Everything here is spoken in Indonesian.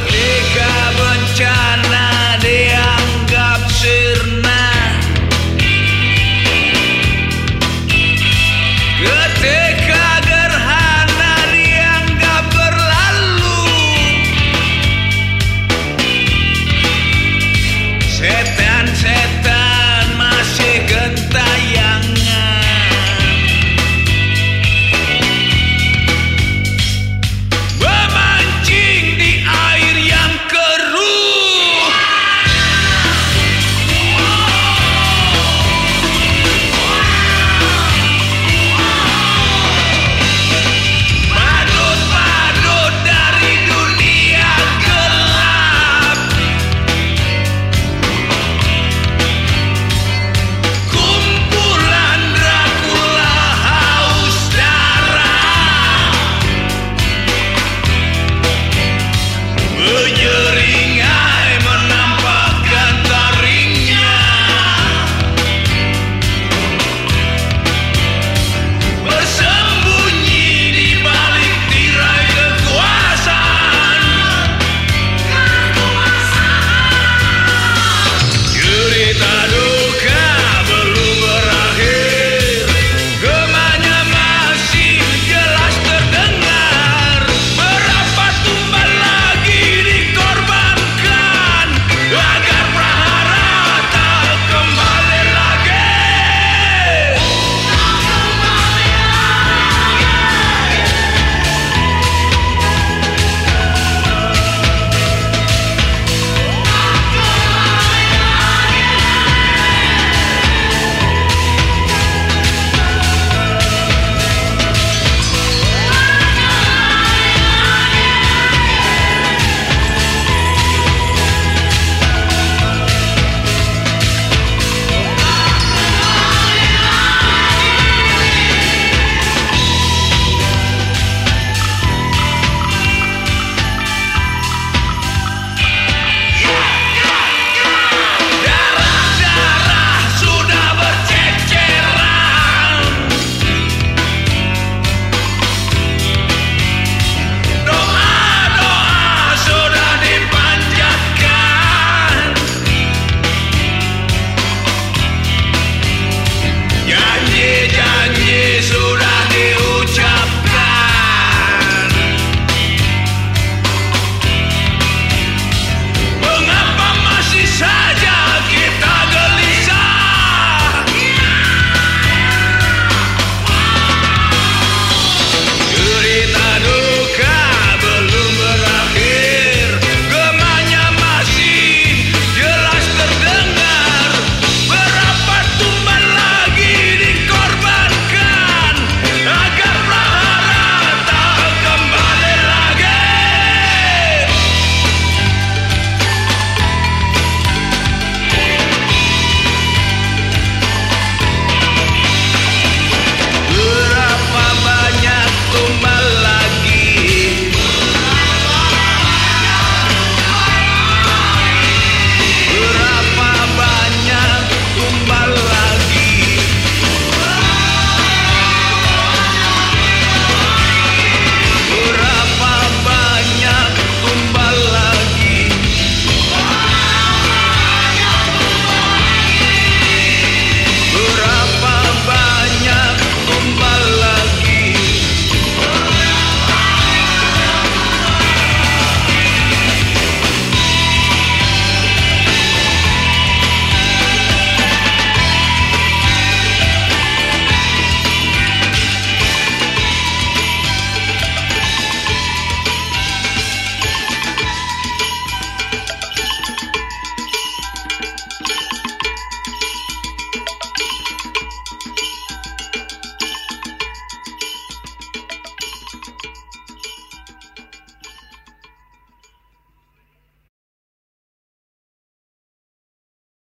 ketika bencana.